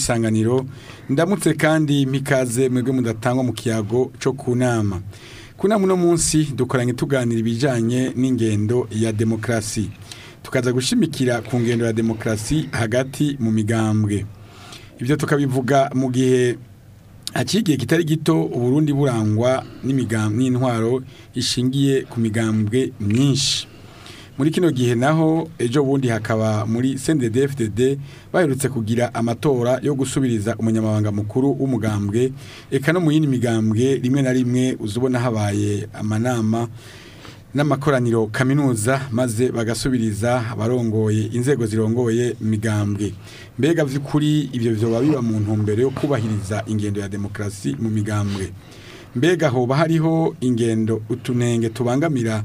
isanganiro ndamutse kandi mikaze mwebwe mudatangwa mu kiyago cyo ku nama ku nama uno munsi dukoranye tuganira ibijyanye n'ingendo ya demokarasi tukaza gushimikira ku ngendo ya demokarasi hagati mu migambwe ibyo tukabivuga mu gihe haciye kitari gito uburundi burangwa n'intwaro ishingiye ku migambwe myinshi muri kino gihe naho ejo bundi hakaba muri CNDD-FDD baherutse kugira amatora yo gusubiriza umunyamabanga mukuru w'umugambwe eka no mu yindi migambwe rimwe na rimwe uzubona habaye amanama n'amakoraniro kaminuza maze bagasubiriza abarongoye inzego zirongoye migambwe mbega vy'ukuri ibyo byoba biba mu ntumbero yo kubahiriza ingendo ya demokarasi mu migambwe mbega hoba hariho ingendo utunenge tubangamira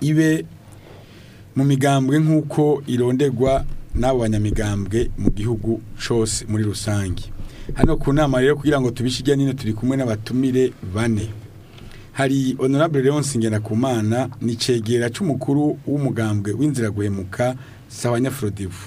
ibe mu migambwe nk'uko irondegwa n'abo banyamigambwe mu gihugu cyose muri rusange hano ku nama rero kugira ngo tubishe n'ino turi kumwe n'abatumire bane hari honorable Leonce Ngerakumana ni cegera cy'umukuru w'umugambwe w'inzira guhemuka sawanyafrodivu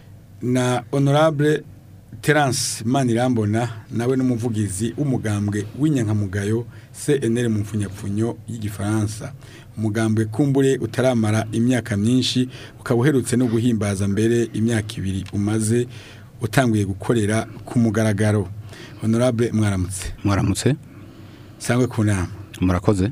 na honorable terance manirambona nawe n'umuvugizi w'umugambwe w'inyankamugayo cnr mu mfunyapfunyo y'igifaransa umugambwe kumbure utaramara imyaka myinshi ukaba uherutse no guhimbaza mbere imyaka ibiri umaze utanguye gukorera ku mugaragaro honorable mwaramutse mwaramutse sangwe ku nama murakoze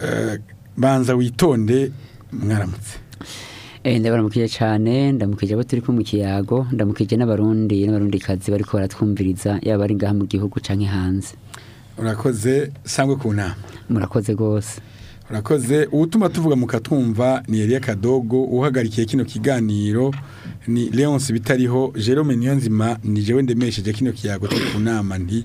eh, banza witonde mwaramutse eh, ndabaramukiye cyane ndamukije abo turi kumwe kiyago ndamukije n'abarundi n'abarundikazi bari baratwumviriza yaba ari ngaha mu gihugu cyangwa hanze urakoze sangwe ku nama murakoze rwose urakoze uwutuma tuvuga mukatwumva ni Elia Kadogo uhagarikiye kino kiganiro ni Leonce bitariho Jerome Niyonzima ni jewe ndemesheje kino kiyago turi ku nama nti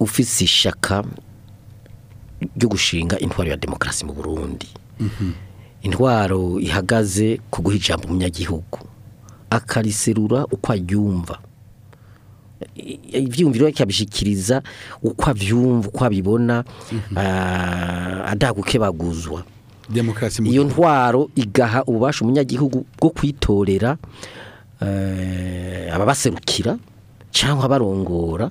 ufise ishaka ryo gushinga intwaro ya demokarasi mu burundi mhm. intwaro ihagaze ku guha ijambo umunyagihugu akariserura uko aryumva ibyiyumviro akabishyikiriza uko abyumva uko abibona mhm. ah, adagukebaguzwa iyo ntwaro igaha ububasha umunyagihugu bwo kwitorera eh, ababaserukira cyangwa barongora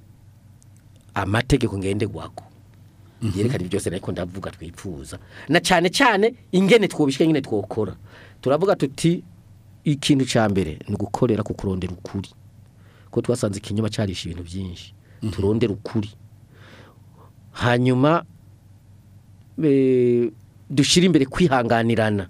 amategeko ngenderwako Mhm. yerekana byose ariko ndavuga twipfuza na cyane cyane ingene twubishye nyine twokora turavuga tuti ikintu cya mbere ni ugukorera ku kurondera ukuri kuko twasanze ikinyoma cyarisha ibintu byinshi mhm. turondera ukuri hanyuma dushyire imbere kwihanganirana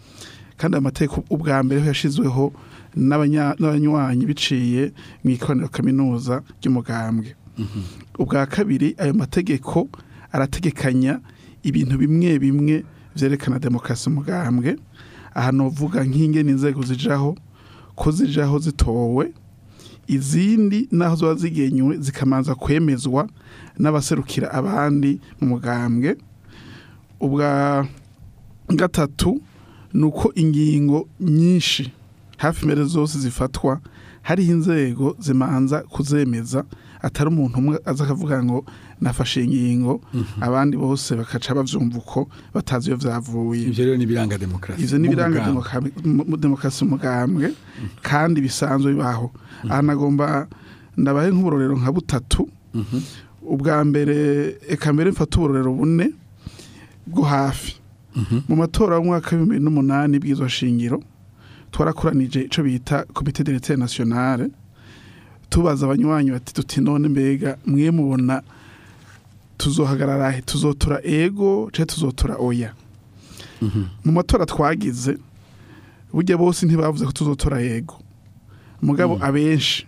kandi amateko ubwa mbere yashyizweho n'abanywanyi biciye mu ikoraniro kaminuza ry'umugambwe ubwa kabiri ayo mategeko arategekanya ibintu bimwe bimwe byerekana demokarasi umugambwe aha navuga nk'ingene inzego zijaho ko zijaho zitowe izindi nazo ziba zigenywe zikamanza kwemezwa n'abaserukira abandi mu mugambwe ubwa gatatu ni uko ingingo nyinshi hafi mbere zose zifatwa hariho inzego zimanza kuzemeza atari umuntu umwe aza akavuga ngo nafashe ingingo mhm. abandi bose bakaca babyumva uko batazi iyo byavuye ibyo rero ni ibiranga demokarasi ibyo ni ibiranga demokarasi umugambwe mhm. kandi bisanzwe bibaho mhm. ahanagomba ndabaye nk'uburorero nka butatu ubwa mbere eka mbere mfata uburorero bune bwo hafi mu matora y'umwaka w'ibihumbi n'umunani bw'izashingiro twarakoranije icyo bita komite deretire nasiyonale tubaza abanywanyi bati tuti none mbega mwe mubona tuzohagarara he tuzotura ego cyangwa tuzotura oya mhm. mu matora twagize burya bose ntibavuze ko tuzotora yego umugabo mhm. abenshi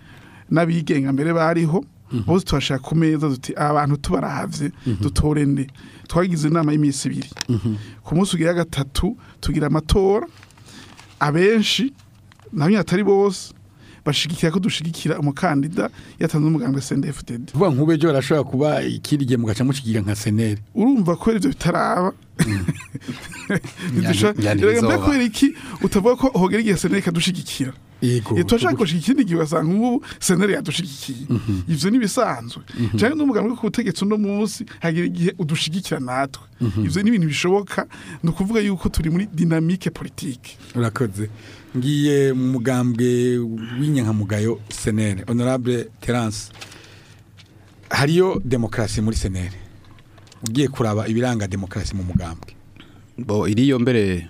n'abigenga mbere bariho mhm. bose tubashaka ku meza duti abantu tubarahabye mhm. dutore nde twagize inama y'iminsi ibiri mhm. ku munsi ugira gatatu tugira amatora abenshi na atari bose bashigikira ko dushigikira umukandida yatanze umugambwe CNDD-FDD vuba nkube byo barashobora kuba ikirige mugaca mushigikira nka SNL urumva ko ivyo bitaraba mm. rega kubera iki utavuga ko hogera igihe seneri ikadushigikira yego turashaka gushika ikindi gihe ugasanga ubu seneri yadushigikiye mhm. ivyo n'ibisanzwe mhm. canke n'umugambwe ku butegetsi uno munsi hagira igihe udushigikira natwe mhm. ivyo ni ibintu bishoboka ni ukuvuga yuko turi muri dinamike politike urakoze ngiye mu mugambwe w'inyankamugayo senere honorable terance hariyo demokarasi muri senere ugiye kuraba ibiranga demokarasi mu mugambwe bo iriyo mbere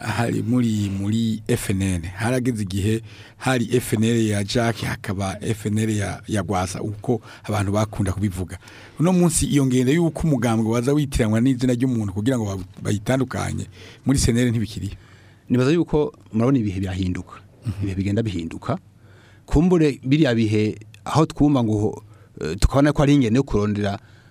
hari muri muri FNL harageze igihe hari FNL ya Jack hakaba FNL ya ya Gwasa uko abantu bakunda kubivuga uno munsi iyo ngende yuko umugambwe waza witiranwa n'izina ry'umuntu kugira ngo bayitandukanye muri senere ntibikiri. nibaza yuko murabona ibihe birahinduka mhm. ibihe bigenda bihinduka kumbure biriya bihe aho twumva ngo eh, tukabona ko ari ingene yo kurondera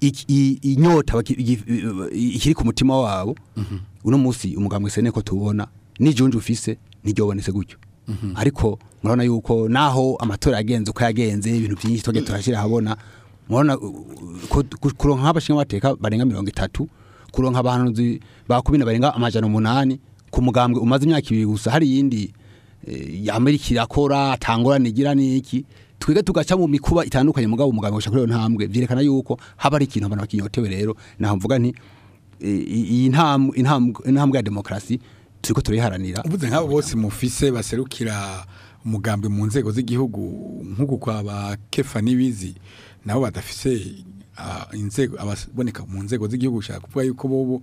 inyota ikiri ku mutima wabo mhm. uno munsi umugambwe sene ko tubona nijunje ufise ntiryobonetse gutyo mhm. ariko murabona yuko naho amatora yagenze uko yagenze ibintu byinshi twagiye turashyira habona murabona kuronka nk'abashinga bateka barenga mirongo itatu kuronka abantu bakubina barenga amajana umunani ku mugambwe umaze imyaka ibiri gusa hari iyindi eh, amerika irakora atangorana igira n'iki twiga tugaca mu mikuba itandukanye mugabo umugabo gusha kuri ntambwe vyerekana yuko haba ari ikintu abantu bakinyotewe rero naho mvuga nti iyi ntambwe intambwe ya demokarasi turiko turiharanira ubuze nk'abo bose mufise baserukira umugambi mu nzego z'igihugu nk'uku kwa ba kefa n'ibizi nabo badafise inzego ababoneka mu nzego z'igihugu ushaka kuvuga yuko bobo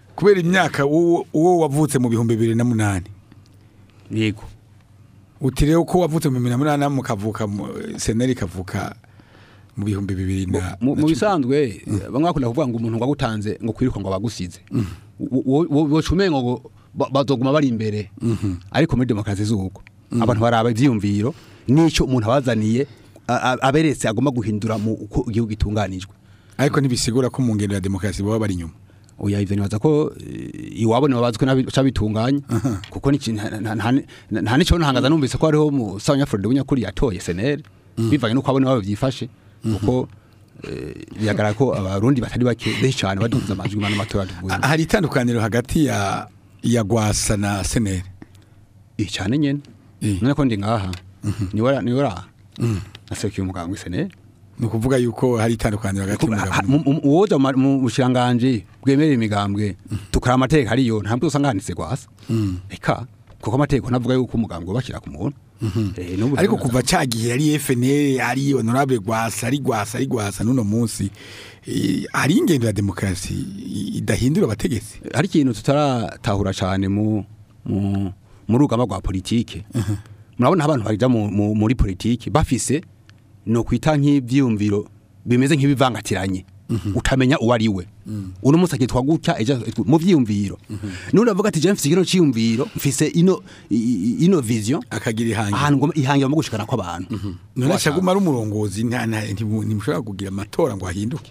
kubera imyaka uwo wavutse mu bihumbi bibiri na munani yego utiriwe ko wavutse mu 18 mukavuka seneri kavuka mu bihumbi bibiri na mu bisanzwe mm. eh, bamwe bakunda kuvuga ngo umuntu wagutanze ngo kwiruka ngo bagusize mm. wo ngo bazoguma bari imbere mm-hmm. ariko muri demokarasi zuko mm. abantu baraba ivyumviro n’icyo umuntu abazaniye aberetse agomba guhindura mu uko igihugu gitunganijwe ariko ntibisigura ko mu ngendo ya demokarasi baba bari nyuma oya ivyo nibaza ko eh, iwabo ni babazwe n'abitunganya kuko nta n'ico ntangaza numvise ko ariho mu South Africa ubunyakuri yatoye SNL mm. bivanye nuko abone babo vyifashe mm-hmm. kuko eh, bigaragara ko abarundi batari bake benshi cyane badukuza amajwi mana matora hari itandukaniro hagati ya ya gwasa na SNL icyane eh, nyene none ko ndi ngaha mm-hmm. ni wara ni wara mm. nasekiye umuganga SNL ni ukuvuga yuko hari itandukaniro hagati uwoja mu bushiranganje bwemera imigambwe mm. tukara amateka ariyo ntabwo usanga handitse gwasa reka mm. kuko amategeko navuga yuko umugambwe bashyira ku muntu mm-hmm. eh, ariko kuva cyagihe ari FNL ari honorable gwasa ari gwasa ari gwasa nuno munsi eh, hari ingendo ya demokarasi idahindura abategetsi hari ikintu tutaratahura cyane mu mu rugamba rwa politike mm-hmm. murabona abantu bajya muri politike bafise no kwita nk'ibyiyumviro bimeze nk'ibivangatiranye mhm. utamenya uwo ari we mm. uno munsi akitwa gutya mu byiyumviro mhm. none avuga ati jean mfise kino cyiyumviro mfise ino ino vision akagira ihangira ahantu ngoma ihangira mu gushikana kw'abantu mhm. none cyaguma ari umurongozi ntimushobora kugira amatora ngo ahinduke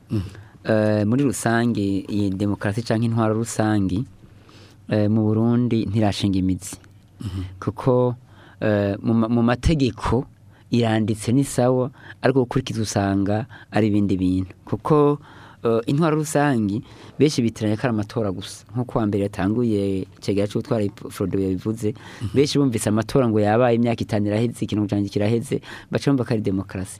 mm. eh, muri rusange iyi demokrasi cyangwa intwaro rusange mu burundi ntirashinga imizi mm-hmm. kuko mu mategeko iranditse ni sawa ariko gukurikizwa usanga ari ibindi bintu kuko intwaro rusange benshi bitiranya ko ari amatora gusa nko kuwa mbere yatanguye kigera cyo gutwara forodo yabivuze mhm. benshi bumvise amatora ngo yabaye imyaka itanu iraheze ikintu cyane kiraheze baca bumva ko ari demokarasi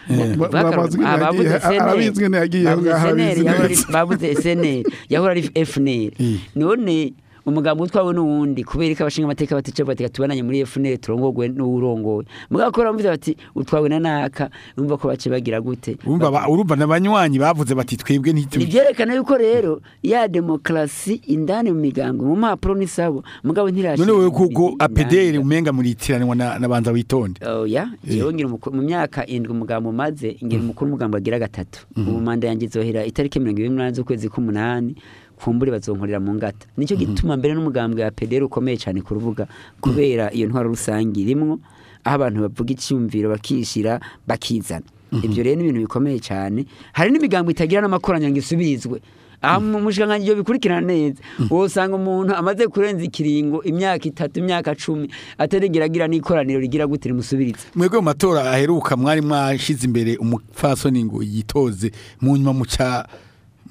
babuze seneri babuze seneri yahora ari fnr none umugambi utwawe n'uwundi kubera ko abashinga amateka baticaye bati tubananye muri FNL turongogwe n'urongoye mugakora mvuze bati utwawe na naka urumva ko bace bagira gute urumva na banywanyi bavuze bati twebwe ntituye byerekana yuko rero ya demokrasi indani mu migambi mu mpapuro ni sabo mugabo ntirashi none wewe kuko APDR umenga muri nabanza witonde oh, eh. mu myaka indwi umugambi umaze ngira umukuru mm. umugambi agira gatatu mm-hmm. ubu manda yangizohera itariki 28 z'ukwezi k'umunani kumbure bazonkorera mu ngata nicyo mhm. gituma mbere n'umugambwe wa pederi ukomeye cyane kuruvuga kubera iyo ntwaro rusange irimo aho abantu bavuga icyumviro bakishyira bakizana mhm. ibyo rero ni ibintu bikomeye cyane hari n'imigambi itagira n'amakoraniro ngo isubizwe aha mhm. mu bikurikirana neza usanga umuntu amaze kurenza ikiringo imyaka itatu imyaka cumi atarengera agira n'ikoraniro rigira gute rimusubiritse mwebwe mu matora aheruka mwari mwashyize imbere umupfasoni ngo yitoze mu nyuma mu cya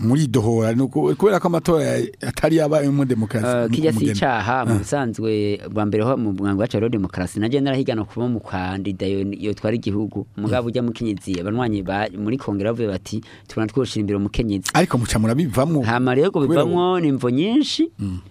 muri dohora kubera ko amatora atari yaba mu demokarasi kijya cyaha mu bisanzwe ah. bwa mbere ho mu mwango wacu hariho demokarasi nanjye narahigana kuba mu kandida iyo twari igihugu umugabo ujya mu kenyezi abanywanyi muri kongere bavuye bati tubona twoshyira imbere ariko muca murabivamo hama rero bivamo n'imvo nyinshi mm.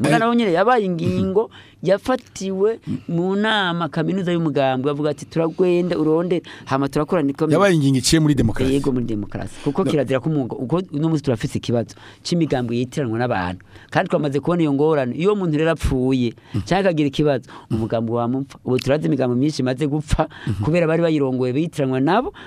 mugana we yabaye ingingo yafatiwe mu nama kaminuza y'umugambi bavuga ati turagwenda uronde hama turakorana ikomeye yabaye ingingo iciye muri demokarasi yego muri demokarasi kuko kirazira ko umungo uko uno munsi turafise ikibazo cy'imigambi yitiranwa n'abantu kandi twamaze kubona iyo ngorane iyo umuntu rero apfuye mhm. cyangwa akagira ikibazo umugambi wamupfa ubu turazi imigambo myinshi imaze gupfa mhm. kubera bari bayirongoye biyitiranwa nabo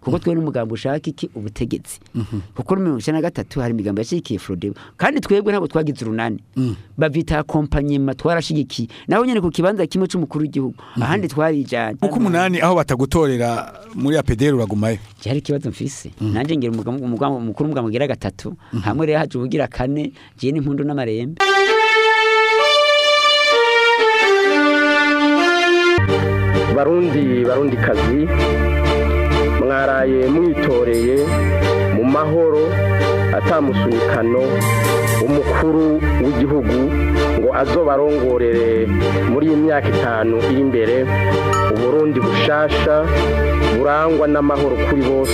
kuko mhm. twe n'umugambi ushaka iki ubutegetsi kuko muri mirongo icyenda na gatatu hari imigambi yashyigikiye forodebo kandi twebwe ntabwo twagize urunani babita kompanyema twarashyigikiye naho nyine ku kibanza kimwe cy'umukuru w'igihugu ahandi twarijyanye kuko umunani aho batagutorera muri apederi uragumayo hari ikibazo mfise nanjye ngira umukuru w'umugambi ugira gatatu hamwe rero haje ubugira kane ngiye n'impundu n'amarembe barundi barundi kazi mwaraye mwitoreye mu mahoro atamusunikano umukuru w'igihugu ngo azobarongorere muri iyi myaka itanu iri imbere uburundi bushasha burangwa n'amahoro kuri bose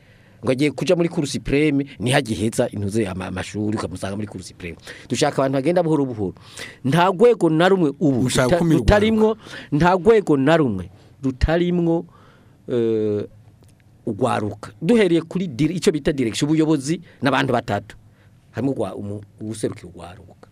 ngo agiye kuja muri course prime nihagiheza intuze amashuri ukamusanga muri course prime dushaka abantu bagenda buhoro buhoro nta rwego na rumwe ubu rutarimwo nta rwego na rumwe rutarimwo uh, eh, ugwaruka duhereye kuri icyo bita direction ubuyobozi n'abantu batatu harimo ubuserukiye ugwaruka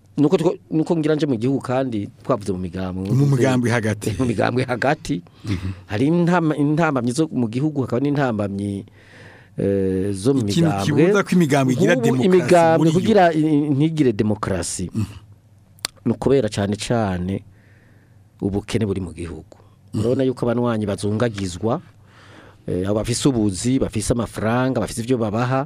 nuko ngira nje mu gihugu kandi twavuze mu migambi mu migambi hagati mu migambi hagati hari intambamyi zo mu gihugu hakaba n'intambamyi eh, zo mu migambwe ikintu kibuza ko imigambi igira demokarasi imigambwe kugira ntigire demokarasi mm-hmm. ni ukubera cyane cyane ubukene buri mu gihugu urabona yuko abanywanyi bazungagizwa eh, abafise ubuzi bafise amafaranga bafise ibyo babaha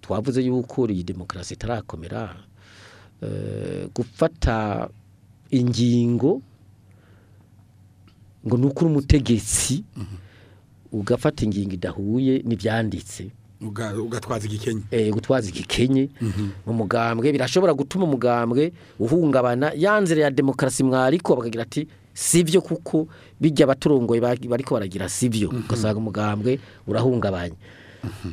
twavuze yuko iyi demokarasi itarakomera eh, gufata ingingo ngo ni ukuri umutegetsi mm-hmm. ugafata ingingo idahuye n'ibyanditse ugatwaza igikenye eh gutwaza igikenye mhm. umugambwe birashobora gutuma umugambwe uhungabana yanzira ya demokarasi mwariko bakagira ati sivyo kuko bijya abaturongoye bariko baragira sivyo mhm. ugasanga umugambwe urahungabanye mhm.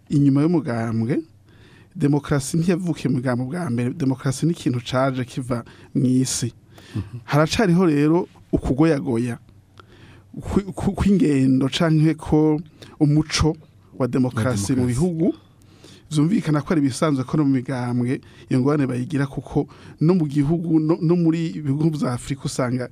inyuma y'umugambwe demokarasi ntiyavuke mu bwa mbere demokarasi ni ikintu caje kiva mu isi mhm. haracariho rero ukugoyagoya kw'ingendo cyangwa ko umuco wa demokarasi mu bihugu zumvikana ko ari ibisanzwe ko no mu migambwe iyo ngorane bayigira kuko no mu gihugu no muri bihugu bya Afurika usanga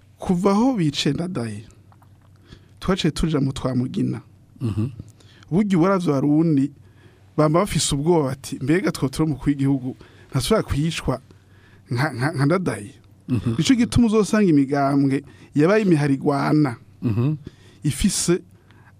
kuvaho aho bicenda daye twaciye tuja mu twamugina mhm. burya uburavyo warundi bamba bafise ubwoba bati mbega twotura umukuru w'igihugu ntashobora kwicwa nka ndadaye nico gituma uzosanga imigambwe yabaye imiharigwana ifise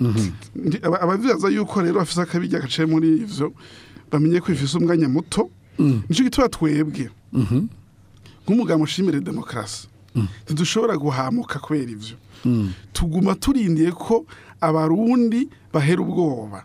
mhm. abavibaza yuko rero bafise akabirya gaciye muri ivyo bamenye ko bifise umwanya muto mm. nico gituma twebwe mhm. nk'umugabo ushimire demokarasi mm. ntidushobora guhamuka kubera ivyo tuguma turindiye ko abarundi bahera ubwoba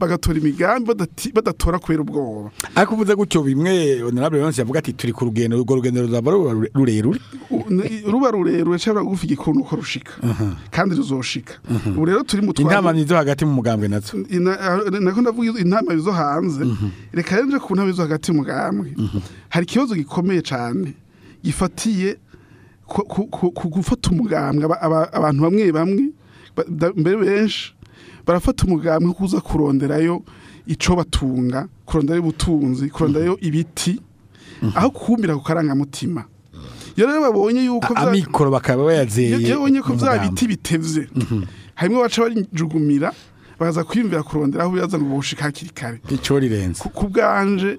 bagatora imigambi badatora kubera ubwoba ariko uvuze gutyo bimwe onorayini yose yavuga ati turi ku rugendo urwo rugendo ruzaba ruba rurerure ruba rurerure rushobora gugufa igikuntu uko rushika kandi ruzi tuzoshika ubu rero turi mu intama zo hagati mu mugambwe nazo ah, nako ndavuga intama zo hanze mhm. reka rero nje ku ntama zo hagati mu mugambwe mhm. hari ikibazo gikomeye cyane gifatiye ku gufata umugambwe abantu bamwe bamwe mbere benshi barafata umugambwe kuza kuronderayo icyo batunga kuronderayo ubutunzi kuronderayo mhm. ibiti aho kuwumbira ku karangamutima rero babonye yuko amikoro bakaba bayazeye iyo ko bya biti bitevye mhm. harimo baca barigugumira baza kwiyumvira kurondera aho biyaza ngo hakiri kare ico rirenze ku bwanje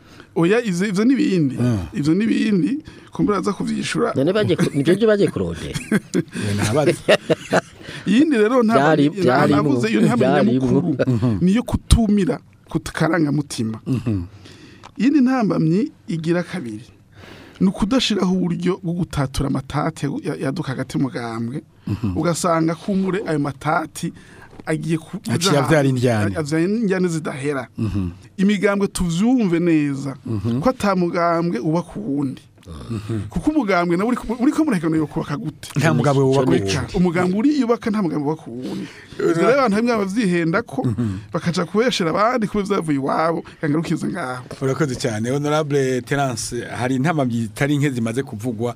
oya ivyo nibindi ah. ivyo nibindi kumbura za kuvyishura none baje nivyo baje kurode nabaza yindi rero ntabwo nabuze iyo ntamenya mukuru mhm. niyo kutumira kutkaranga mutima mhm. yindi ntambamye igira kabiri ni ukudashyiraho uburyo bwo gutatura amatate yaduka hagati mu gahambwe mhm. ugasanga kumure ayo matati agiye abyara injyane zidahera mhm. imigambwe tubyumve neza mhm. ko atamugambwe uba ku wundi kuko umugambwe nawe uri kumurekana yo kubaka gute nta mugabo wubaka umugambwe uriyubaka nta mugabo wubaka uwundi rero abantu hamwe babyihenda ko bakaca kubeshera abandi kuba byavuye iwabo kangana ukiza ngaho urakoze cyane honorable terence hari intama bitari nke zimaze kuvugwa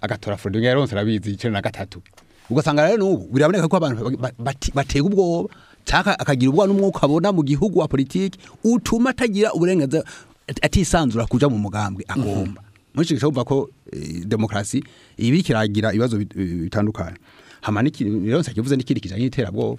agatora Frederick yaronse arabizi 13 ugasanga rero nubu biraboneka ko abantu batega ubwoba taka akagira ubwo n'umwuka abona mu gihugu wa politiki utuma atagira uburenganzira atisanzura kuja mu mugambwe agomba muri cyo cyumva ko eh, demokrasi ibi kiragira ibibazo bitandukanye hamaniki yonse kivuze n'ikindi kijanye n'iterabwoba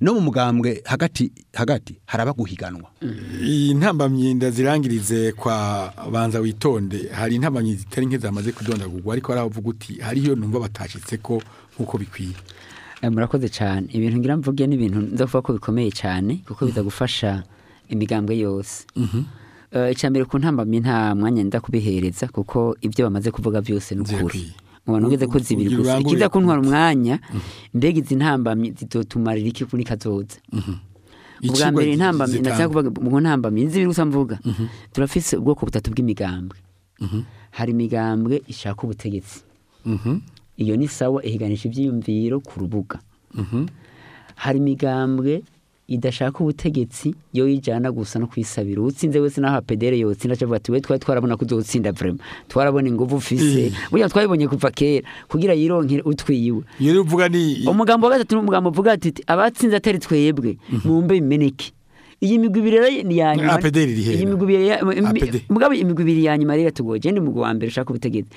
no mu mugambwe hagati hagati haraba guhiganwa iyi ntambamyinda zirangirize kwa banza witonde hari intambamyinda zitari nke zamaze kudondagurwa ariko hari abavuga uti hariyo numva batashitse ko nk'uko bikwiye eh, murakoze cyane ibintu ngira mvuge ni ibintu ndavuga ko bikomeye cyane kuko mhm. bizagufasha gufasha imigambwe yose mhm. eh, icya mbere ku ntambamyi nta mwanya kubihereza kuko ibyo bamaze kuvuga byose ni ukuri nkaba nubwize ko zibirigusa ikiza kuntwara umwanya mbega izi ntambamyi zitotumarira iki kuri kazoza mhm. ubwa mbere intambamyi mu ntambamyi zibirigusa mvuga mhm. turafise ubwoko butatu bw'imigambwe mhm. hari imigambwe ishaka ubutegetsi iyo ni sawa ihiganisha ibyiyumviro ku rubuga hari imigambwe idashaka ubutegetsi yo yijyana gusa no kwisabira utsinze wese naho pedere yotsinda cyangwa ati we twari twarabona ko uzotsinda vraiment twarabona ingufu ufise eh. burya twabibonye kuva kera kugira yironkere utwiyiwe umugambo wa gatatu ni umugambo uvuga ati abatsinze atari twebwe mhm. mwumve bimeneke iyi migwi ibiri ya nyuma apederi iri mugabo imigwi ibiri ya nyuma rero tugoye genda umugwi wa mbere ushaka ubutegetsi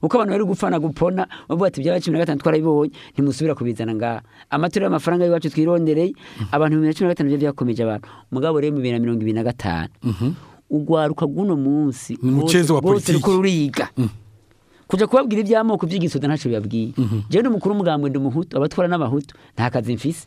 kuko abantu bari gupfana gupona bavuga ati ibyabaye cumi na gatanu twarabibonye ntimusubira kubizana ngaha amatora y'amafaranga y'iwacu twirondereye abantu bibiri na cumi na gatanu byo byakomeje abantu mugabo rero bibiri na mirongo ibiri na gatanu mhm. ugwaruka guno munsi bose ruko ruriga mm. kujya kubabwira iby'amoko by'igisoda ntacyo bibabwiye njyewe mhm. ni umukuru w'umugambwe ndi umuhutu abatwara n'abahutu nta kazi mfise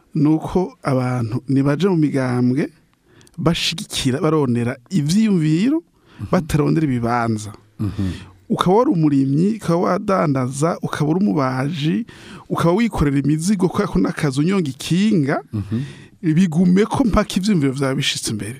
nuko abantu nibaje mu migambwe bashigikira baronera ibyiyumviro mm-hmm. batarondera ibibanza mm-hmm. ukaba wari umurimyi ukaba wadandaza ukaba uri umubaji ukaba wikorera imizigo kubera ko n'akazi unyonga ikinga mhm. bigume ko mpaka ibyumviro byawe bishitse imbere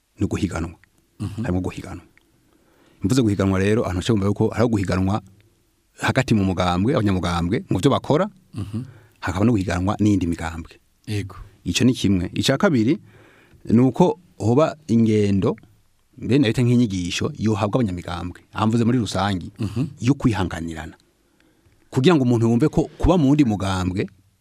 ni uguhiganwa mhm. harimo guhiganwa imvuze guhiganwa rero ahantu hacye bumva yuko hari guhiganwa hagati mu mugambwe abanyamugambwe mu byo bakora mhm. hakaba no guhiganwa n'iyindi migambwe icyo ni kimwe icya kabiri ni uko hoba ingendo mbere na leta nk'inyigisho yohabwa abanyamigambwe amvuze muri rusange mhm. yo kwihanganirana kugira ngo umuntu yumve ko kuba mu wundi mugambwe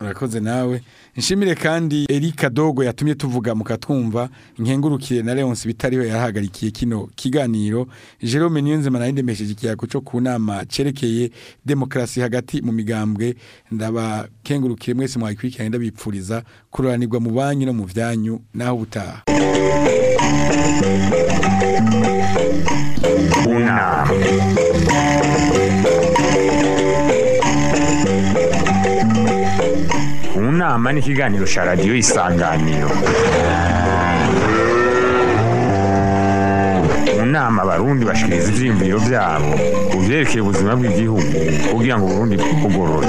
urakoze nawe nshimire kandi erika dogo yatumye tuvuga mukatwumva nkengurukire na leon bitariho yahagarikiye kino kiganiro jerome niyonzima nayo ndemesheje ikiyago cyo ku nama cyerekeye demokarasi hagati mu migambwe ndabakengurukire mwese mwayikurikiranye ndabipfuriza kururanirwa mu banyu no mu byanyu naho ubutaha una inama n'ikiganiro cya radiyo isanganiro mu abarundi bashikiriza ivyiyumviro byabo ku byerekeye ubuzima bw'igihugu kugira ngo uburundi bwugorore